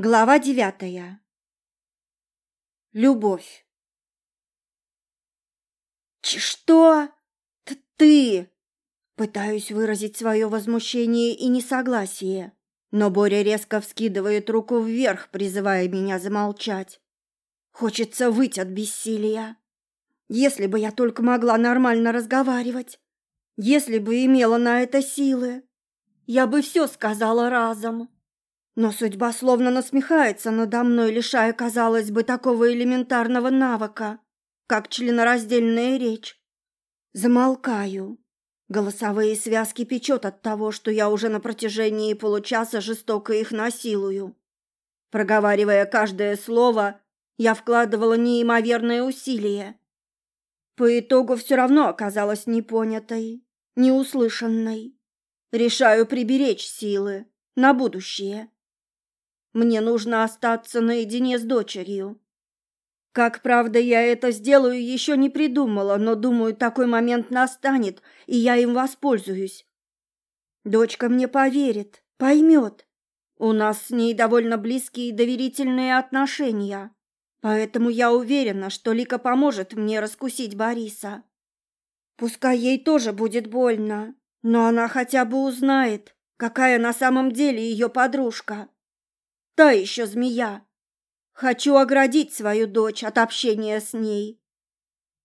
Глава девятая. Любовь. Что? Т ты? Пытаюсь выразить свое возмущение и несогласие, но Боря резко вскидывает руку вверх, призывая меня замолчать. Хочется выть от бессилия. Если бы я только могла нормально разговаривать, если бы имела на это силы, я бы все сказала разом. Но судьба словно насмехается надо мной, лишая, казалось бы, такого элементарного навыка, как членораздельная речь. Замолкаю. Голосовые связки печет от того, что я уже на протяжении получаса жестоко их насилую. Проговаривая каждое слово, я вкладывала неимоверное усилие. По итогу все равно оказалась непонятой, неуслышанной. Решаю приберечь силы на будущее. Мне нужно остаться наедине с дочерью. Как правда я это сделаю, еще не придумала, но думаю, такой момент настанет, и я им воспользуюсь. Дочка мне поверит, поймет. У нас с ней довольно близкие и доверительные отношения, поэтому я уверена, что Лика поможет мне раскусить Бориса. Пускай ей тоже будет больно, но она хотя бы узнает, какая на самом деле ее подружка. Та еще змея. Хочу оградить свою дочь от общения с ней.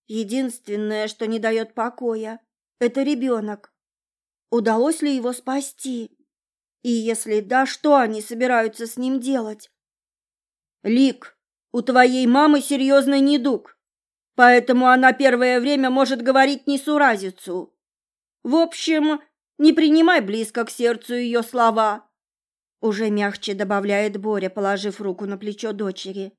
Единственное, что не дает покоя, это ребенок. Удалось ли его спасти? И если да, что они собираются с ним делать? Лик, у твоей мамы серьезный недуг, поэтому она первое время может говорить несуразицу. В общем, не принимай близко к сердцу ее слова. Уже мягче добавляет Боря, положив руку на плечо дочери.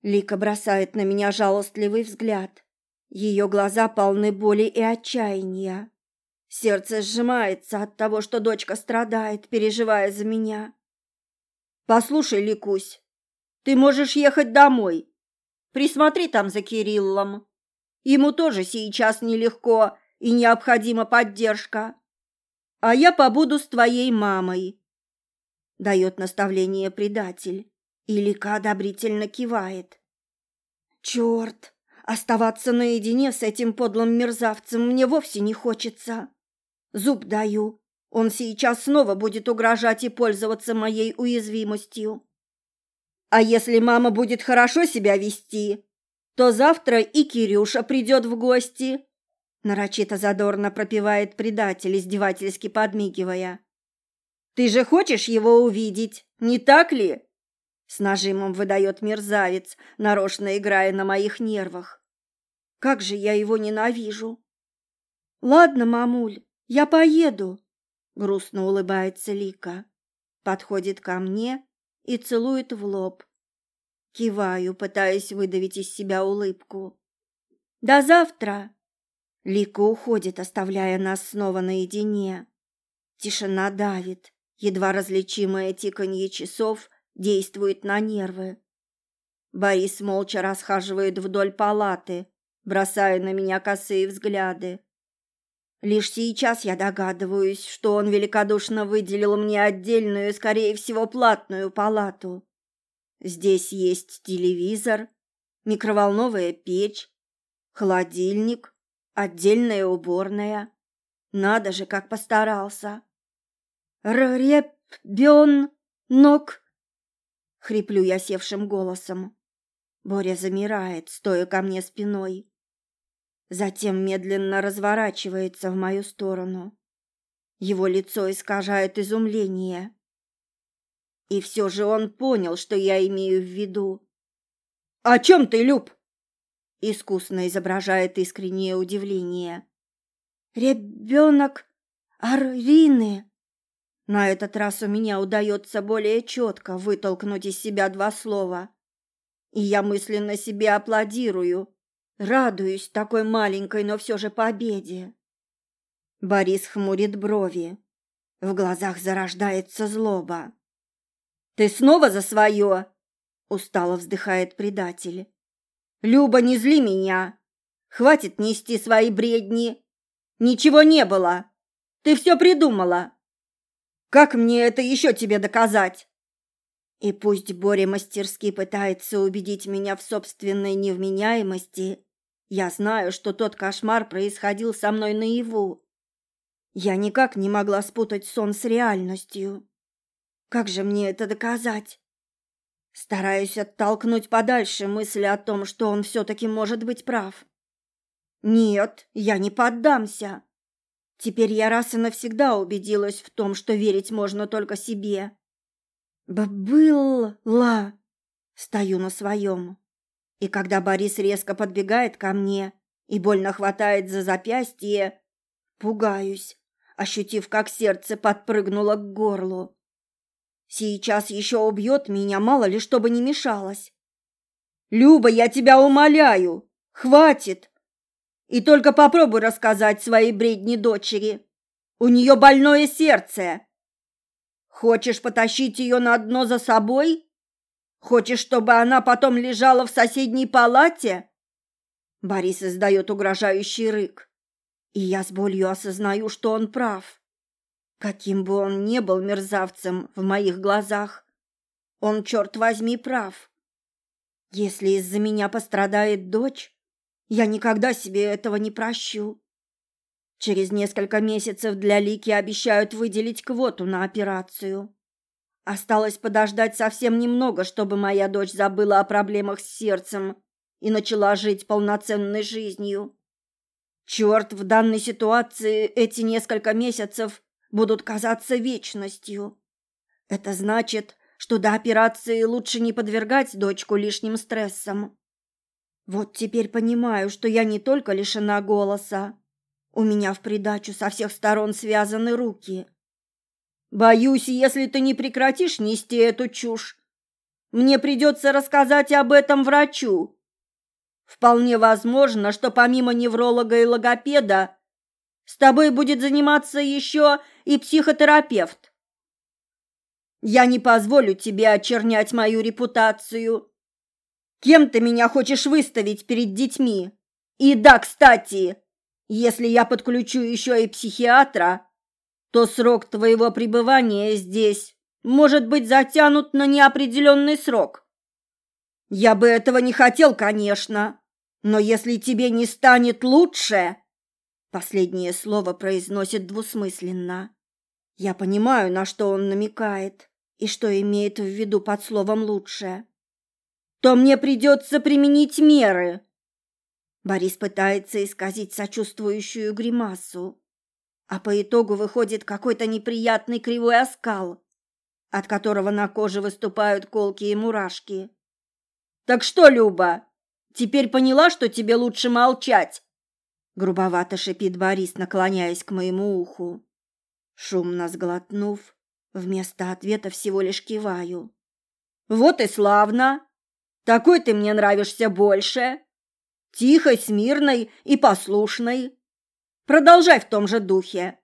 Лика бросает на меня жалостливый взгляд. Ее глаза полны боли и отчаяния. Сердце сжимается от того, что дочка страдает, переживая за меня. Послушай, Ликусь, ты можешь ехать домой. Присмотри там за Кириллом. Ему тоже сейчас нелегко и необходима поддержка. А я побуду с твоей мамой дает наставление предатель. И Лика одобрительно кивает. Черт, оставаться наедине с этим подлым мерзавцем мне вовсе не хочется. Зуб даю, он сейчас снова будет угрожать и пользоваться моей уязвимостью. А если мама будет хорошо себя вести, то завтра и Кирюша придет в гости. Нарочито задорно пропевает предатель, издевательски подмигивая. Ты же хочешь его увидеть, не так ли? С нажимом выдает мерзавец, нарочно играя на моих нервах. Как же я его ненавижу. Ладно, мамуль, я поеду, грустно улыбается Лика. Подходит ко мне и целует в лоб. Киваю, пытаясь выдавить из себя улыбку. До завтра. Лика уходит, оставляя нас снова наедине. Тишина давит. Едва различимое тиканье часов действует на нервы. Борис молча расхаживает вдоль палаты, бросая на меня косые взгляды. Лишь сейчас я догадываюсь, что он великодушно выделил мне отдельную, скорее всего, платную палату. Здесь есть телевизор, микроволновая печь, холодильник, отдельная уборная. Надо же, как постарался. «Ребенок!» — хриплю я севшим голосом. Боря замирает, стоя ко мне спиной. Затем медленно разворачивается в мою сторону. Его лицо искажает изумление. И все же он понял, что я имею в виду. «О чем ты, Люб?» Искусно изображает искреннее удивление. «Ребенок Арвины!» На этот раз у меня удается более четко вытолкнуть из себя два слова. И я мысленно себе аплодирую, радуюсь такой маленькой, но все же победе. Борис хмурит брови. В глазах зарождается злоба. «Ты снова за свое?» — устало вздыхает предатель. «Люба, не зли меня! Хватит нести свои бредни! Ничего не было! Ты все придумала!» Как мне это еще тебе доказать? И пусть Боря мастерски пытается убедить меня в собственной невменяемости, я знаю, что тот кошмар происходил со мной наяву. Я никак не могла спутать сон с реальностью. Как же мне это доказать? Стараюсь оттолкнуть подальше мысли о том, что он все-таки может быть прав. Нет, я не поддамся. Теперь я раз и навсегда убедилась в том, что верить можно только себе. Было. Стою на своем. И когда Борис резко подбегает ко мне и больно хватает за запястье, пугаюсь, ощутив, как сердце подпрыгнуло к горлу. Сейчас еще убьет меня, мало ли, чтобы не мешалось. Люба, я тебя умоляю, хватит. И только попробуй рассказать своей бредни дочери. У нее больное сердце. Хочешь потащить ее на дно за собой? Хочешь, чтобы она потом лежала в соседней палате? Борис издает угрожающий рык. И я с болью осознаю, что он прав. Каким бы он ни был мерзавцем в моих глазах, он, черт возьми, прав. Если из-за меня пострадает дочь, я никогда себе этого не прощу. Через несколько месяцев для Лики обещают выделить квоту на операцию. Осталось подождать совсем немного, чтобы моя дочь забыла о проблемах с сердцем и начала жить полноценной жизнью. Черт, в данной ситуации эти несколько месяцев будут казаться вечностью. Это значит, что до операции лучше не подвергать дочку лишним стрессам. Вот теперь понимаю, что я не только лишена голоса. У меня в придачу со всех сторон связаны руки. Боюсь, если ты не прекратишь нести эту чушь, мне придется рассказать об этом врачу. Вполне возможно, что помимо невролога и логопеда с тобой будет заниматься еще и психотерапевт. Я не позволю тебе очернять мою репутацию. Кем ты меня хочешь выставить перед детьми? И да, кстати, если я подключу еще и психиатра, то срок твоего пребывания здесь может быть затянут на неопределенный срок. Я бы этого не хотел, конечно, но если тебе не станет лучше, Последнее слово произносит двусмысленно. Я понимаю, на что он намекает и что имеет в виду под словом «лучше». То мне придется применить меры. Борис пытается исказить сочувствующую гримасу, а по итогу выходит какой-то неприятный кривой оскал, от которого на коже выступают колки и мурашки. «Так что, Люба, теперь поняла, что тебе лучше молчать?» Грубовато шипит Борис, наклоняясь к моему уху. Шумно сглотнув, вместо ответа всего лишь киваю. Вот и славно. Такой ты мне нравишься больше. Тихой, смирной и послушной. Продолжай в том же духе.